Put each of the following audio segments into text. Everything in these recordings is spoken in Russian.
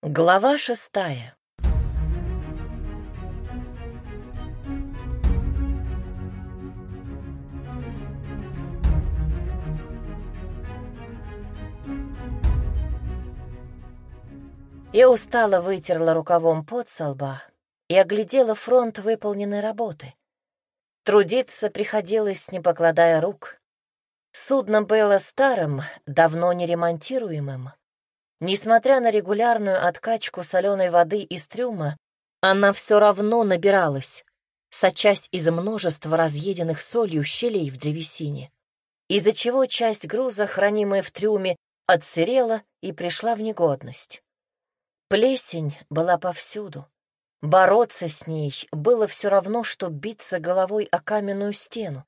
Глава шестая Я устало вытерла рукавом пот со лба и оглядела фронт выполненной работы. Трудиться приходилось, не покладая рук. Судно было старым, давно не ремонтируемым. Несмотря на регулярную откачку соленой воды из трюма, она все равно набиралась, сочась из множества разъеденных солью щелей в древесине, из-за чего часть груза, хранимая в трюме, отсырела и пришла в негодность. Плесень была повсюду. Бороться с ней было все равно, что биться головой о каменную стену.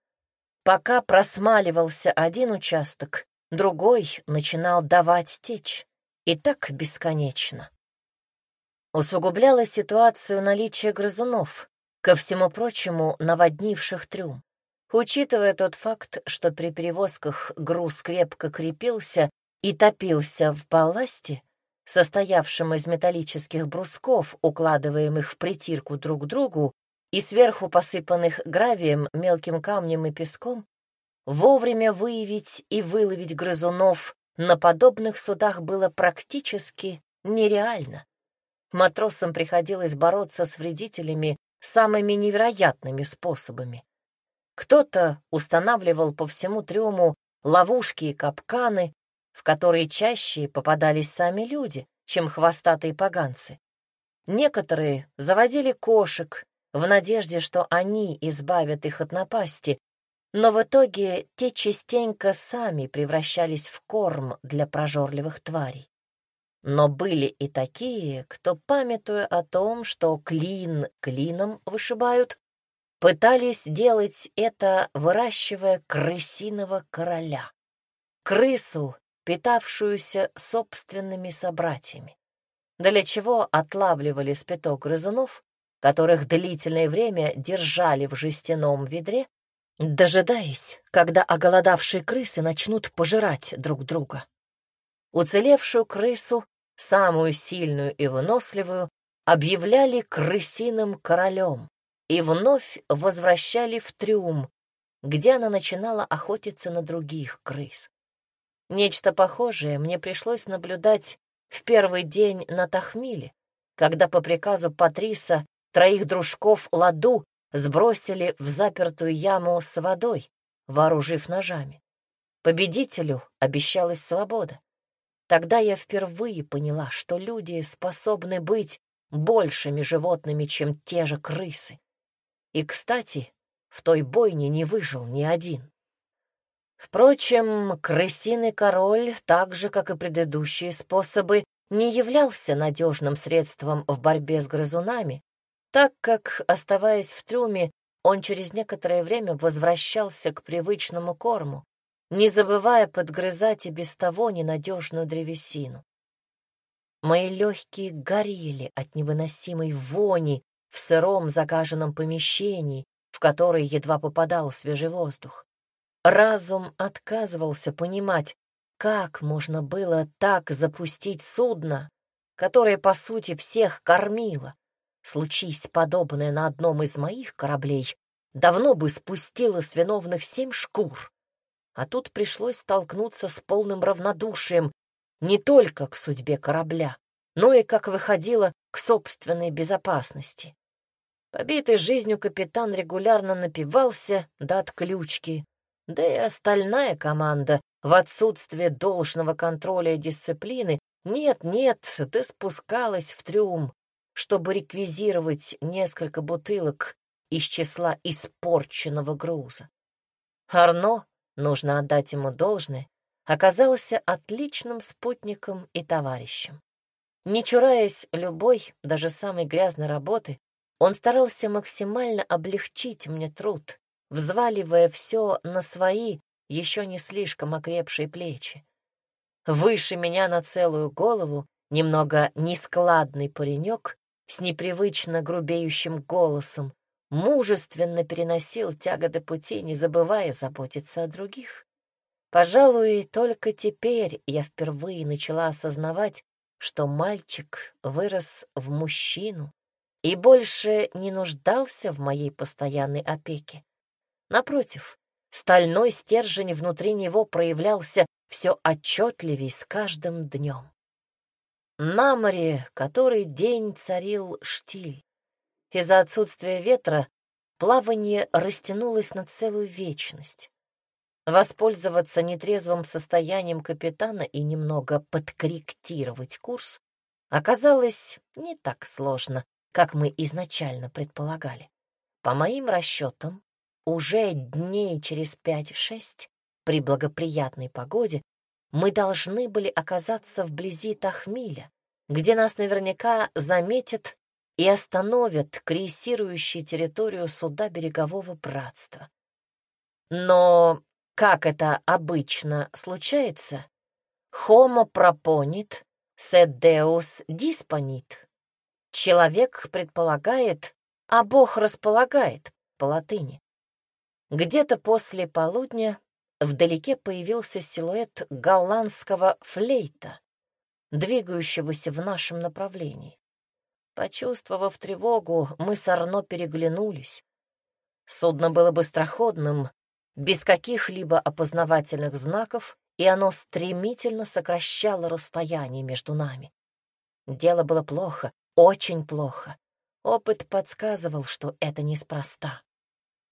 Пока просмаливался один участок, другой начинал давать течь. И так бесконечно. Усугубляло ситуацию наличие грызунов, ко всему прочему наводнивших трюм. Учитывая тот факт, что при перевозках груз крепко крепился и топился в балласте, состоявшем из металлических брусков, укладываемых в притирку друг к другу, и сверху посыпанных гравием, мелким камнем и песком, вовремя выявить и выловить грызунов на подобных судах было практически нереально. Матросам приходилось бороться с вредителями самыми невероятными способами. Кто-то устанавливал по всему трюму ловушки и капканы, в которые чаще попадались сами люди, чем хвостатые поганцы. Некоторые заводили кошек в надежде, что они избавят их от напасти, но в итоге те частенько сами превращались в корм для прожорливых тварей. Но были и такие, кто, памятуя о том, что клин клином вышибают, пытались делать это, выращивая крысиного короля. Крысу, питавшуюся собственными собратьями. Для чего отлавливали спиток грызунов, которых длительное время держали в жестяном ведре, дожидаясь, когда оголодавшие крысы начнут пожирать друг друга. Уцелевшую крысу, самую сильную и выносливую, объявляли крысиным королем и вновь возвращали в трюм, где она начинала охотиться на других крыс. Нечто похожее мне пришлось наблюдать в первый день на Тахмиле, когда по приказу Патриса троих дружков Ладу сбросили в запертую яму с водой, вооружив ножами. Победителю обещалась свобода. Тогда я впервые поняла, что люди способны быть большими животными, чем те же крысы. И, кстати, в той бойне не выжил ни один. Впрочем, крысиный король, так же, как и предыдущие способы, не являлся надежным средством в борьбе с грызунами, так как, оставаясь в трюме, он через некоторое время возвращался к привычному корму, не забывая подгрызать и без того ненадежную древесину. Мои легкие горели от невыносимой вони в сыром загаженном помещении, в которое едва попадал свежий воздух. Разум отказывался понимать, как можно было так запустить судно, которое, по сути, всех кормило. Случись подобное на одном из моих кораблей, давно бы спустила с виновных семь шкур. А тут пришлось столкнуться с полным равнодушием не только к судьбе корабля, но и, как выходило, к собственной безопасности. Побитый жизнью капитан регулярно напивался до отключки, да и остальная команда в отсутствие должного контроля и дисциплины нет-нет, ты спускалась в трюм, чтобы реквизировать несколько бутылок из числа испорченного груза. Арно, нужно отдать ему должное, оказался отличным спутником и товарищем. Не чураясь любой, даже самой грязной работы, он старался максимально облегчить мне труд, взваливая все на свои, еще не слишком окрепшие плечи. Выше меня на целую голову, немного нескладный паренек, с непривычно грубеющим голосом, мужественно переносил тяготы пути, не забывая заботиться о других. Пожалуй, только теперь я впервые начала осознавать, что мальчик вырос в мужчину и больше не нуждался в моей постоянной опеке. Напротив, стальной стержень внутри него проявлялся все отчетливей с каждым днем. На море который день царил штиль. Из-за отсутствия ветра плавание растянулось на целую вечность. Воспользоваться нетрезвым состоянием капитана и немного подкорректировать курс оказалось не так сложно, как мы изначально предполагали. По моим расчетам, уже дней через пять-шесть при благоприятной погоде мы должны были оказаться вблизи Тахмиля, где нас наверняка заметят и остановят крейсирующие территорию суда берегового братства. Но, как это обычно случается, homo proponit, sed deus disponit. Человек предполагает, а Бог располагает по латыни. Где-то после полудня вдалеке появился силуэт голландского флейта, двигающегося в нашем направлении. Почувствовав тревогу, мы с Арно переглянулись. Судно было быстроходным, без каких-либо опознавательных знаков, и оно стремительно сокращало расстояние между нами. Дело было плохо, очень плохо. Опыт подсказывал, что это неспроста.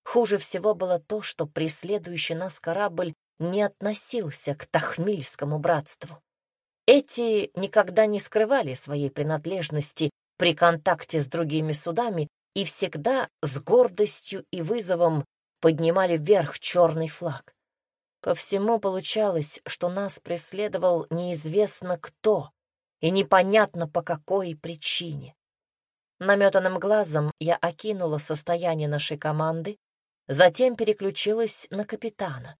Хуже всего было то, что преследующий нас корабль не относился к Тахмильскому братству. Эти никогда не скрывали своей принадлежности при контакте с другими судами и всегда с гордостью и вызовом поднимали вверх черный флаг. По всему получалось, что нас преследовал неизвестно кто и непонятно по какой причине. Наметанным глазом я окинула состояние нашей команды, затем переключилась на капитана.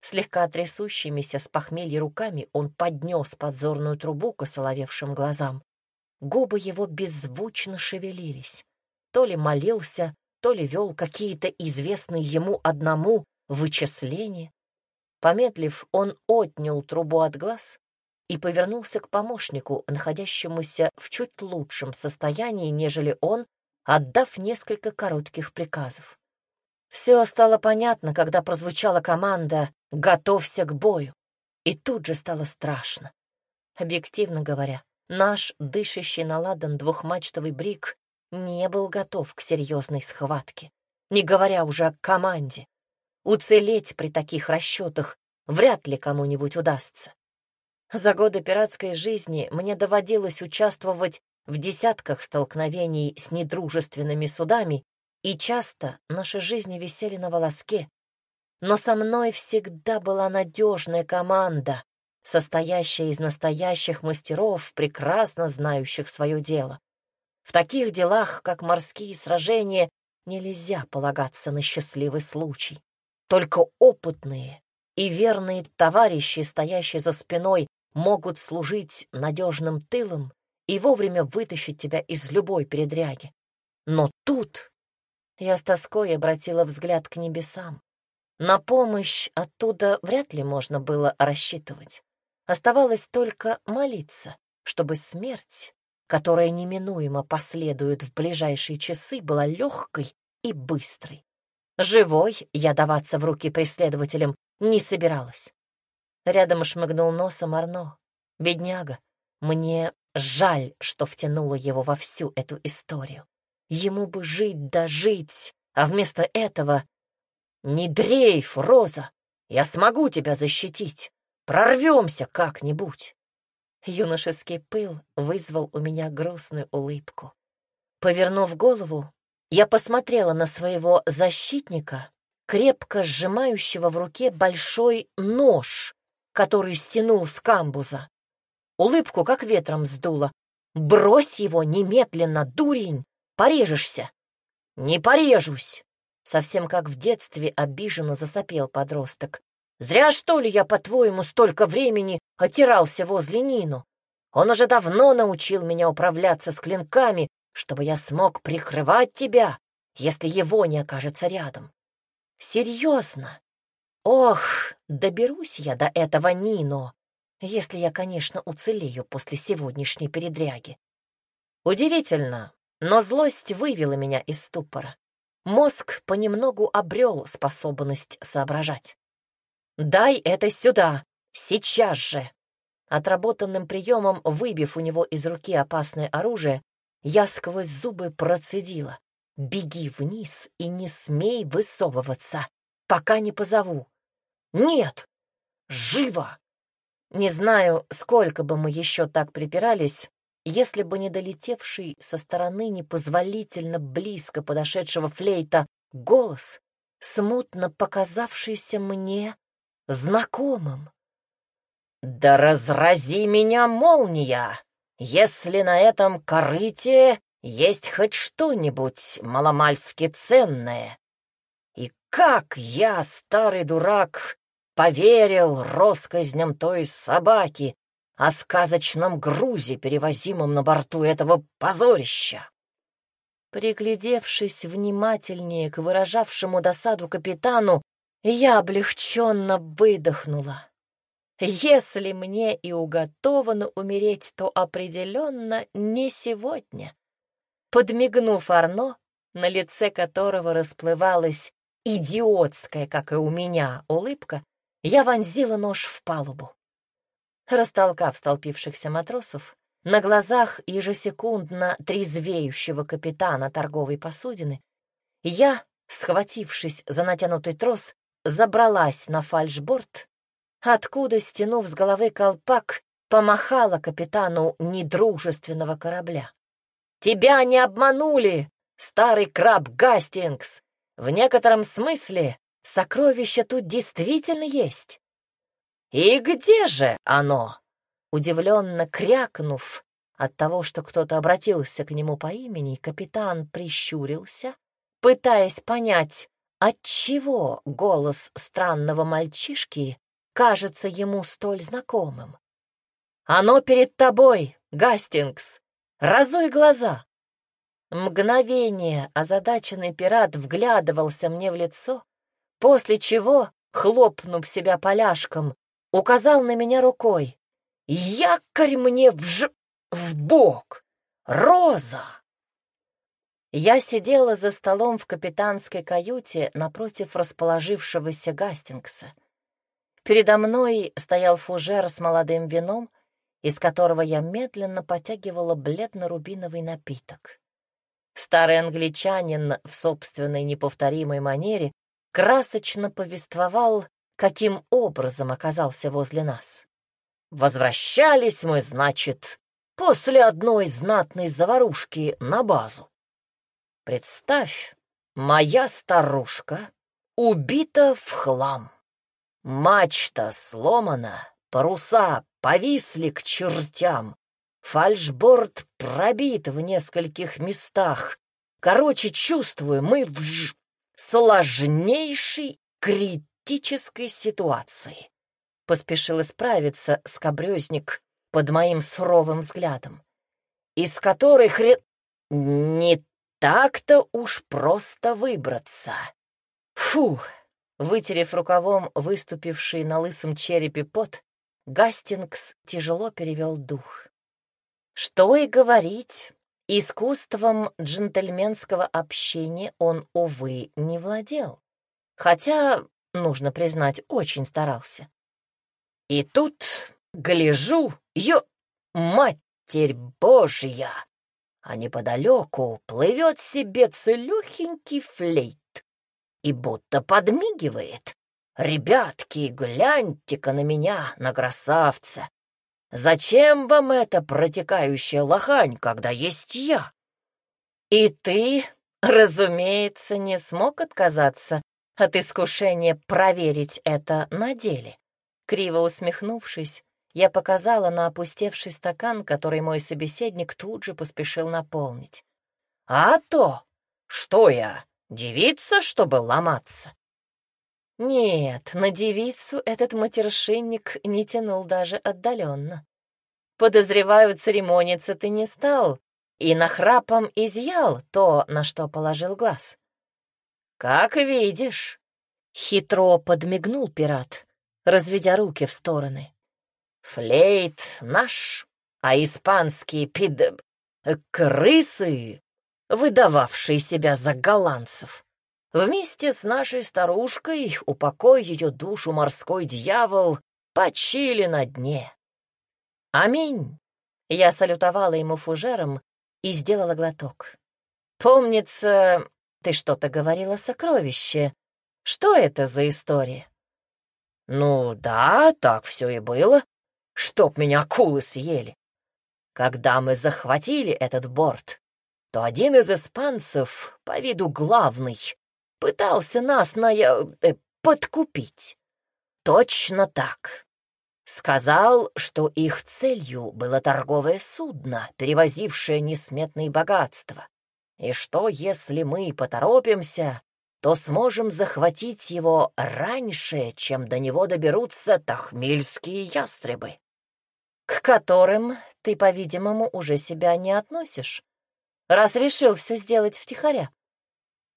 Слегка трясущимися с похмелья руками он поднес подзорную трубу к осоловевшим глазам. Губы его беззвучно шевелились. То ли молился, то ли вел какие-то известные ему одному вычисления. Помедлив, он отнял трубу от глаз и повернулся к помощнику, находящемуся в чуть лучшем состоянии, нежели он, отдав несколько коротких приказов. Все стало понятно, когда прозвучала команда «Готовься к бою!» И тут же стало страшно. Объективно говоря, наш дышащий на ладан двухмачтовый брик не был готов к серьезной схватке, не говоря уже о команде. Уцелеть при таких расчетах вряд ли кому-нибудь удастся. За годы пиратской жизни мне доводилось участвовать в десятках столкновений с недружественными судами и часто наши жизни висели на волоске. Но со мной всегда была надежная команда, состоящая из настоящих мастеров, прекрасно знающих свое дело. В таких делах, как морские сражения, нельзя полагаться на счастливый случай. Только опытные и верные товарищи, стоящие за спиной, могут служить надежным тылом и вовремя вытащить тебя из любой передряги. Но тут я с тоской обратила взгляд к небесам. На помощь оттуда вряд ли можно было рассчитывать. Оставалось только молиться, чтобы смерть, которая неминуемо последует в ближайшие часы, была легкой и быстрой. Живой я даваться в руки преследователям не собиралась. Рядом шмыгнул носом Арно. Бедняга, мне жаль, что втянула его во всю эту историю. Ему бы жить да жить, а вместо этого... Не дрейф, Роза, я смогу тебя защитить. Прорвемся как-нибудь. Юношеский пыл вызвал у меня грустную улыбку. Повернув голову, я посмотрела на своего защитника, крепко сжимающего в руке большой нож, который стянул с камбуза. Улыбку как ветром сдуло. «Брось его немедленно, дурень! Порежешься!» «Не порежусь!» Совсем как в детстве обиженно засопел подросток. «Зря, что ли, я, по-твоему, столько времени отирался возле Нину? Он уже давно научил меня управляться с клинками, чтобы я смог прикрывать тебя, если его не окажется рядом. Серьезно? Ох, доберусь я до этого Нино. Если я, конечно, уцелею после сегодняшней передряги. Удивительно, но злость вывела меня из ступора. Мозг понемногу обрел способность соображать. «Дай это сюда! Сейчас же!» Отработанным приемом, выбив у него из руки опасное оружие, я сквозь зубы процедила. «Беги вниз и не смей высовываться, пока не позову». «Нет! Живо!» Не знаю, сколько бы мы еще так припирались, если бы не долетевший со стороны непозволительно близко подошедшего флейта голос, смутно показавшийся мне знакомым. «Да разрази меня молния, если на этом корыте есть хоть что-нибудь маломальски ценное. И как я, старый дурак, поверил россказням той собаки о сказочном грузе, перевозимом на борту этого позорища!» Приглядевшись внимательнее к выражавшему досаду капитану, я облегченно выдохнула. Если мне и уготовано умереть, то определенно не сегодня. Подмигнув Арно, на лице которого расплывалась идиотская, как и у меня, улыбка, я вонзила нож в палубу. Растолкав столпившихся матросов, на глазах ежесекундно трезвеющего капитана торговой посудины, я, схватившись за натянутый трос, забралась на фальшборд, откуда, стянув с головы колпак, помахала капитану недружественного корабля. «Тебя не обманули, старый краб Гастингс! В некотором смысле сокровище тут действительно есть!» «И где же оно?» Удивленно крякнув от того, что кто-то обратился к нему по имени, капитан прищурился, пытаясь понять, Отчего голос странного мальчишки кажется ему столь знакомым? «Оно перед тобой, Гастингс! Разуй глаза!» Мгновение озадаченный пират вглядывался мне в лицо, после чего, хлопнув себя поляшком, указал на меня рукой. «Якорь мне в ж... в бок! Роза!» Я сидела за столом в капитанской каюте напротив расположившегося Гастингса. Передо мной стоял фужер с молодым вином, из которого я медленно потягивала бледно-рубиновый напиток. Старый англичанин в собственной неповторимой манере красочно повествовал, каким образом оказался возле нас. Возвращались мы, значит, после одной знатной заварушки на базу. Представь, моя старушка убита в хлам. Мачта сломана, паруса повисли к чертям, фальшборд пробит в нескольких местах. Короче, чувствую, мы в ж... сложнейшей критической ситуации. Поспешил исправиться скобрезник под моим суровым взглядом, из которой хрен... Не так-то уж просто выбраться. Фу! Вытерев рукавом выступивший на лысом черепе пот, Гастингс тяжело перевел дух. Что и говорить, искусством джентльменского общения он, увы, не владел. Хотя, нужно признать, очень старался. И тут, гляжу, ё, матерь божья! а неподалеку плывет себе целюхенький флейт и будто подмигивает. «Ребятки, гляньте-ка на меня, на красавца! Зачем вам эта протекающая лохань, когда есть я?» «И ты, разумеется, не смог отказаться от искушения проверить это на деле?» Криво усмехнувшись, я показала на опустевший стакан, который мой собеседник тут же поспешил наполнить. «А то! Что я, девица, чтобы ломаться?» Нет, на девицу этот матершинник не тянул даже отдаленно. Подозреваю, церемониться ты не стал и нахрапом изъял то, на что положил глаз. «Как видишь», — хитро подмигнул пират, разведя руки в стороны. Флейт наш, а испанские пид... Э, крысы, выдававшие себя за голландцев. Вместе с нашей старушкой, упокой ее душу морской дьявол, почили на дне. Аминь. Я салютовала ему фужером и сделала глоток. Помнится, ты что-то говорила о сокровище. Что это за история? Ну да, так все и было. Чтоб меня акулы съели. Когда мы захватили этот борт, то один из испанцев, по виду главный, пытался нас на... Э, подкупить. Точно так. Сказал, что их целью было торговое судно, перевозившее несметные богатства, и что, если мы поторопимся, то сможем захватить его раньше, чем до него доберутся тахмильские ястребы к которым ты, по-видимому, уже себя не относишь, раз решил все сделать втихаря.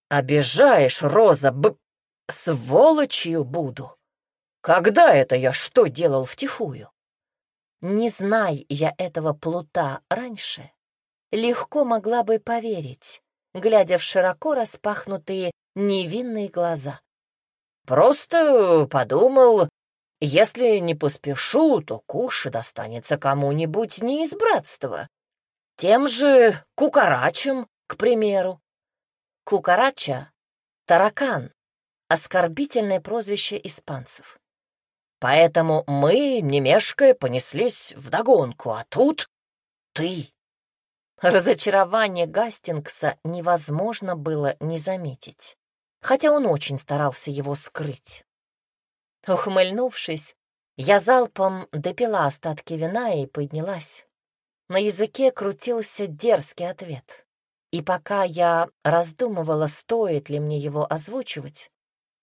Обижаешь, Роза, б... сволочью буду. Когда это я что делал втихую? Не знай я этого плута раньше, легко могла бы поверить, глядя в широко распахнутые невинные глаза. Просто подумал, если не поспешу, то куш достанется кому-нибудь не из братства. Тем же кукарачам, к примеру. Кукарача — таракан, оскорбительное прозвище испанцев. Поэтому мы, не мешкая, понеслись вдогонку, а тут ты. Разочарование Гастингса невозможно было не заметить, хотя он очень старался его скрыть. Ухмыльнувшись, я залпом допила остатки вина и поднялась. На языке крутился дерзкий ответ. И пока я раздумывала, стоит ли мне его озвучивать,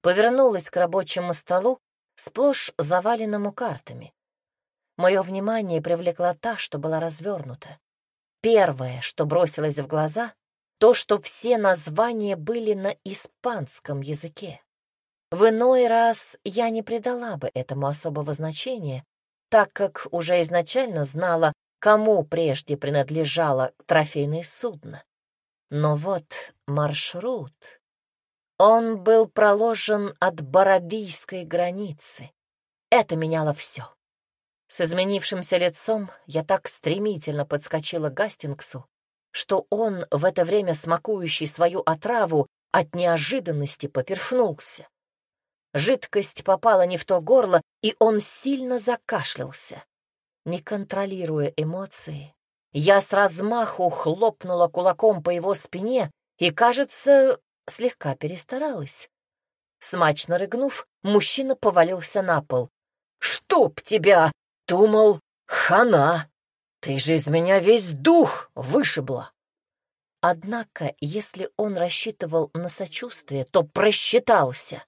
повернулась к рабочему столу, сплошь заваленному картами. Мое внимание привлекла та, что была развернута. Первое, что бросилось в глаза, то, что все названия были на испанском языке. В иной раз я не придала бы этому особого значения, так как уже изначально знала, кому прежде принадлежало трофейное судно. Но вот маршрут... Он был проложен от Боровийской границы. Это меняло все. С изменившимся лицом я так стремительно подскочила к Гастингсу, что он, в это время смакующий свою отраву, от неожиданности поперхнулся. Жидкость попала не в то горло, и он сильно закашлялся. Не контролируя эмоции, я с размаху хлопнула кулаком по его спине и, кажется, слегка перестаралась. Смачно рыгнув, мужчина повалился на пол. «Чтоб тебя!» — думал, хана! Ты же из меня весь дух вышибла. Однако, если он рассчитывал на сочувствие, то просчитался.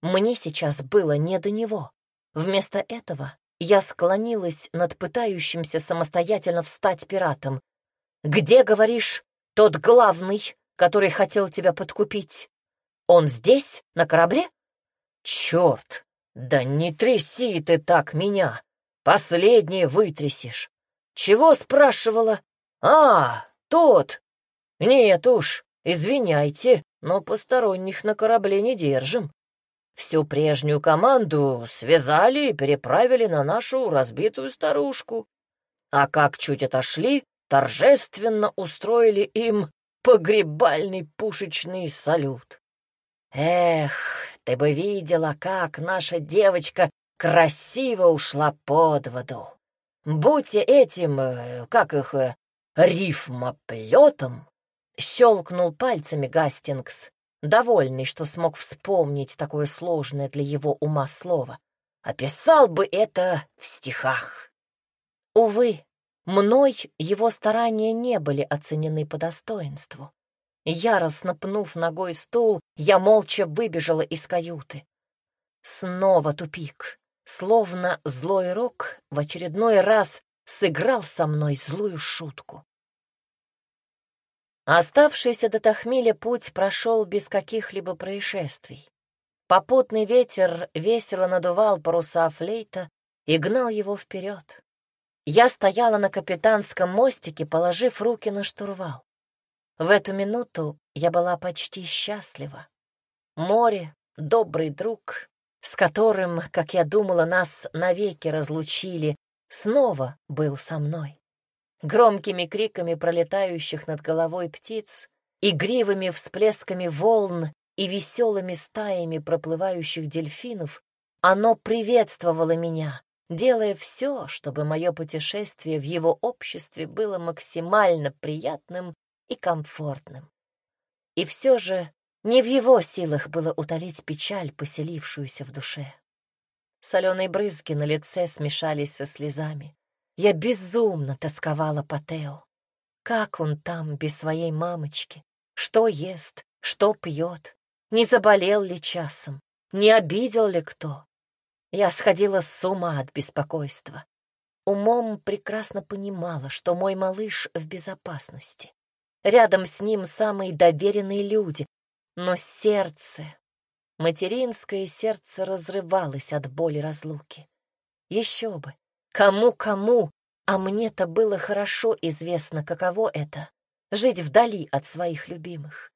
Мне сейчас было не до него. Вместо этого я склонилась над пытающимся самостоятельно встать пиратом. «Где, говоришь, тот главный, который хотел тебя подкупить? Он здесь, на корабле?» «Черт! Да не тряси ты так меня! Последнее вытрясешь! Чего спрашивала? А, тот! Нет уж, извиняйте, но посторонних на корабле не держим. Всю прежнюю команду связали и переправили на нашу разбитую старушку. А как чуть отошли, торжественно устроили им погребальный пушечный салют. Эх, ты бы видела, как наша девочка красиво ушла под воду. Будь этим, э, как их, э, рифмоплетом, щелкнул пальцами Гастингс, довольный, что смог вспомнить такое сложное для его ума слово. Описал бы это в стихах. Увы, мной его старания не были оценены по достоинству. Яростно пнув ногой стул, я молча выбежала из каюты. Снова тупик. Словно злой рок в очередной раз сыграл со мной злую шутку. Оставшийся до Тахмиля путь прошел без каких-либо происшествий. Попутный ветер весело надувал паруса флейта, и гнал его вперед. Я стояла на капитанском мостике, положив руки на штурвал. В эту минуту я была почти счастлива. Море — добрый друг, с которым, как я думала, нас навеки разлучили, снова был со мной. Громкими криками пролетающих над головой птиц, игривыми всплесками волн и веселыми стаями проплывающих дельфинов оно приветствовало меня, делая все, чтобы мое путешествие в его обществе было максимально приятным и комфортным. И все же не в его силах было утолить печаль, поселившуюся в душе. Соленые брызги на лице смешались со слезами. Я безумно тосковала по Тео. Как он там без своей мамочки? Что ест? Что пьет? Не заболел ли часом? Не обидел ли кто? Я сходила с ума от беспокойства. Умом прекрасно понимала, что мой малыш в безопасности. Рядом с ним самые доверенные люди, но сердце, материнское сердце разрывалось от боли разлуки. Еще бы, кому-кому, а мне-то было хорошо известно, каково это — жить вдали от своих любимых.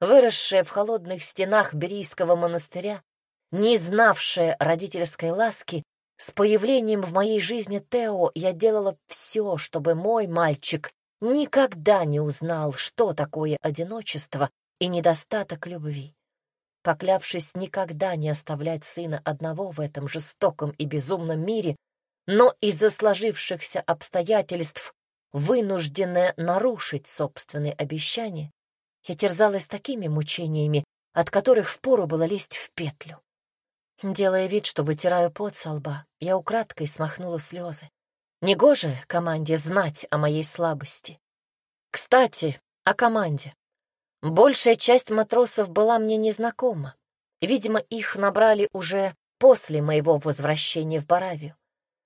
Выросшая в холодных стенах Берийского монастыря, не знавшая родительской ласки, с появлением в моей жизни Тео я делала все, чтобы мой мальчик никогда не узнал, что такое одиночество и недостаток любви. Поклявшись никогда не оставлять сына одного в этом жестоком и безумном мире, но из-за сложившихся обстоятельств вынужденная нарушить собственные обещания, я терзалась такими мучениями, от которых впору было лезть в петлю. Делая вид, что вытираю пот со лба, я украдкой смахнула слезы. Негоже команде знать о моей слабости. Кстати, о команде. Большая часть матросов была мне незнакома. Видимо, их набрали уже после моего возвращения в Баравию.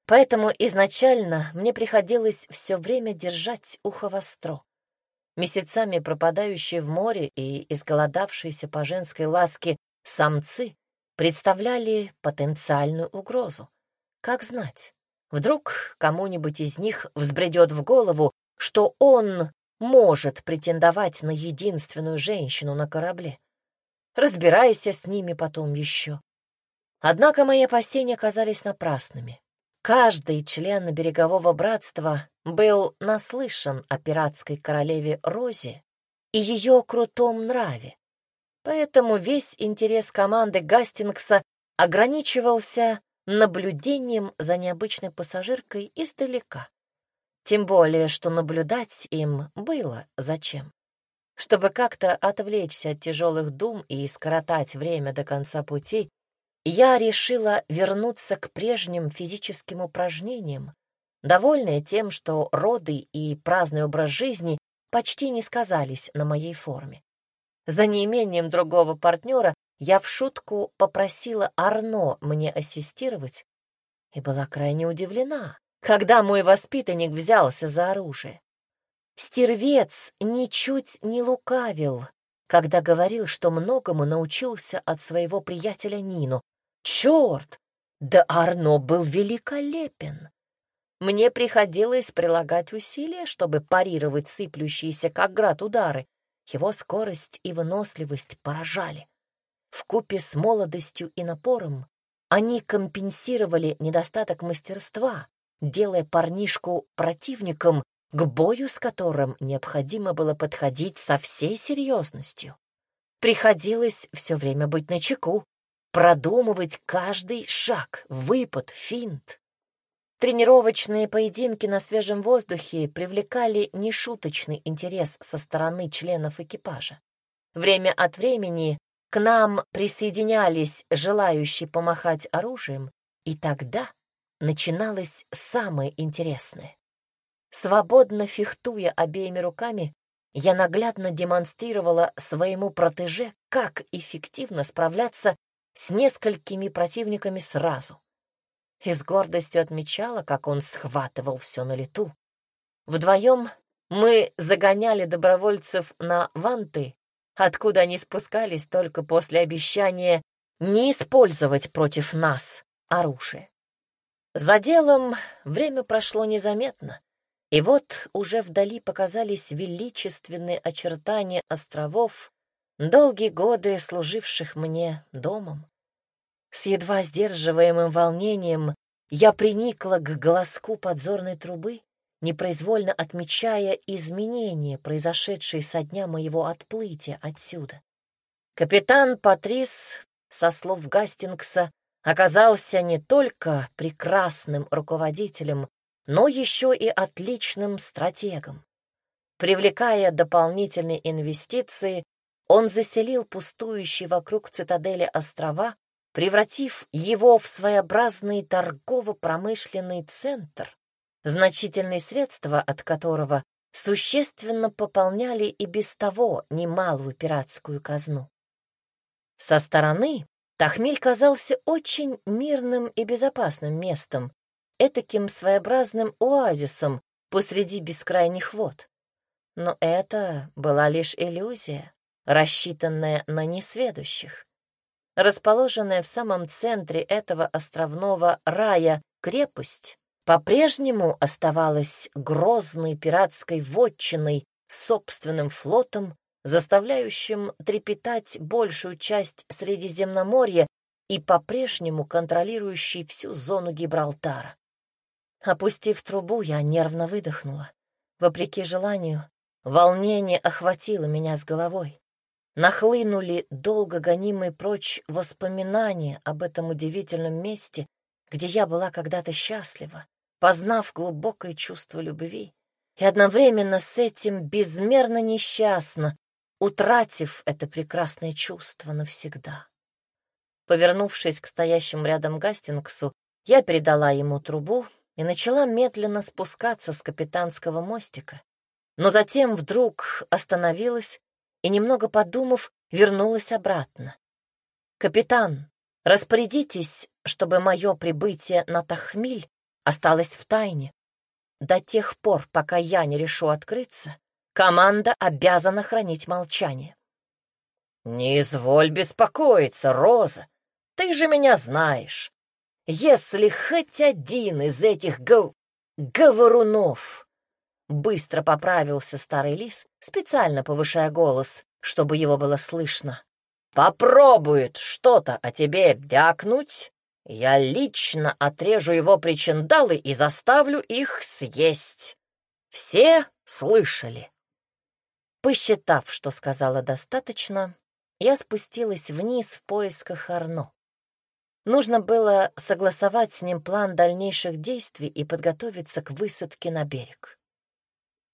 Поэтому изначально мне приходилось все время держать ухо востро. Месяцами пропадающие в море и изголодавшиеся по женской ласке самцы представляли потенциальную угрозу. Как знать? Вдруг кому-нибудь из них взбредет в голову, что он может претендовать на единственную женщину на корабле. Разбирайся с ними потом еще. Однако мои опасения оказались напрасными. Каждый член берегового братства был наслышан о пиратской королеве Розе и ее крутом нраве. Поэтому весь интерес команды Гастингса ограничивался наблюдением за необычной пассажиркой издалека. Тем более, что наблюдать им было зачем. Чтобы как-то отвлечься от тяжелых дум и скоротать время до конца пути, я решила вернуться к прежним физическим упражнениям, довольная тем, что роды и праздный образ жизни почти не сказались на моей форме. За неимением другого партнера я в шутку попросила Арно мне ассистировать и была крайне удивлена, когда мой воспитанник взялся за оружие. Стервец ничуть не лукавил, когда говорил, что многому научился от своего приятеля Нину. Черт! Да Арно был великолепен! Мне приходилось прилагать усилия, чтобы парировать сыплющиеся, как град, удары. Его скорость и выносливость поражали. В купе с молодостью и напором они компенсировали недостаток мастерства, делая парнишку противником, к бою с которым необходимо было подходить со всей серьезностью. Приходилось все время быть начеку, продумывать каждый шаг, выпад, финт. Тренировочные поединки на свежем воздухе привлекали нешуточный интерес со стороны членов экипажа. Время от времени к нам присоединялись желающие помахать оружием, и тогда начиналось самое интересное. Свободно фехтуя обеими руками, я наглядно демонстрировала своему протеже, как эффективно справляться с несколькими противниками сразу. И с гордостью отмечала, как он схватывал все на лету. Вдвоем мы загоняли добровольцев на ванты откуда они спускались только после обещания не использовать против нас оружие. За делом время прошло незаметно, и вот уже вдали показались величественные очертания островов, долгие годы служивших мне домом. С едва сдерживаемым волнением я приникла к голоску подзорной трубы, непроизвольно отмечая изменения, произошедшие со дня моего отплытия отсюда. Капитан Патрис, со слов Гастингса, оказался не только прекрасным руководителем, но еще и отличным стратегом. Привлекая дополнительные инвестиции, он заселил пустующие вокруг цитадели острова, превратив его в своеобразный торгово-промышленный центр, значительные средства от которого существенно пополняли и без того немалую пиратскую казну. Со стороны Тахмиль казался очень мирным и безопасным местом, этаким своеобразным оазисом посреди бескрайних вод. Но это была лишь иллюзия, рассчитанная на несведущих. Расположенная в самом центре этого островного рая крепость по-прежнему оставалась грозной пиратской вотчиной с собственным флотом, заставляющим трепетать большую часть Средиземноморья и по-прежнему контролирующий всю зону Гибралтара. Опустив трубу, я нервно выдохнула. Вопреки желанию, волнение охватило меня с головой. Нахлынули долго гонимые прочь воспоминания об этом удивительном месте, где я была когда-то счастлива, познав глубокое чувство любви, и одновременно с этим безмерно несчастна, утратив это прекрасное чувство навсегда. Повернувшись к стоящему рядом Гастингсу, я передала ему трубу и начала медленно спускаться с капитанского мостика. Но затем вдруг остановилась и, немного подумав, вернулась обратно. «Капитан, распорядитесь, чтобы мое прибытие на Тахмиль осталось в тайне. До тех пор, пока я не решу открыться, команда обязана хранить молчание». «Не изволь беспокоиться, Роза, ты же меня знаешь. Если хоть один из этих гов... говорунов быстро поправился старый лис, специально повышая голос, чтобы его было слышно. Попробует что-то о тебе вякнуть, я лично отрежу его причиндалы и заставлю их съесть. Все слышали. Посчитав, что сказала достаточно, я спустилась вниз в поисках Арно. Нужно было согласовать с ним план дальнейших действий и подготовиться к высадке на берег.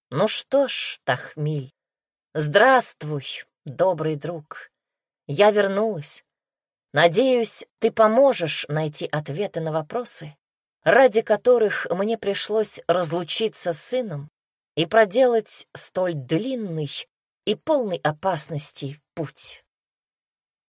Ну что ж, Тахмиль, здравствуй, добрый друг. Я вернулась. Надеюсь, ты поможешь найти ответы на вопросы, ради которых мне пришлось разлучиться с сыном и проделать столь длинный и полный опасностей путь.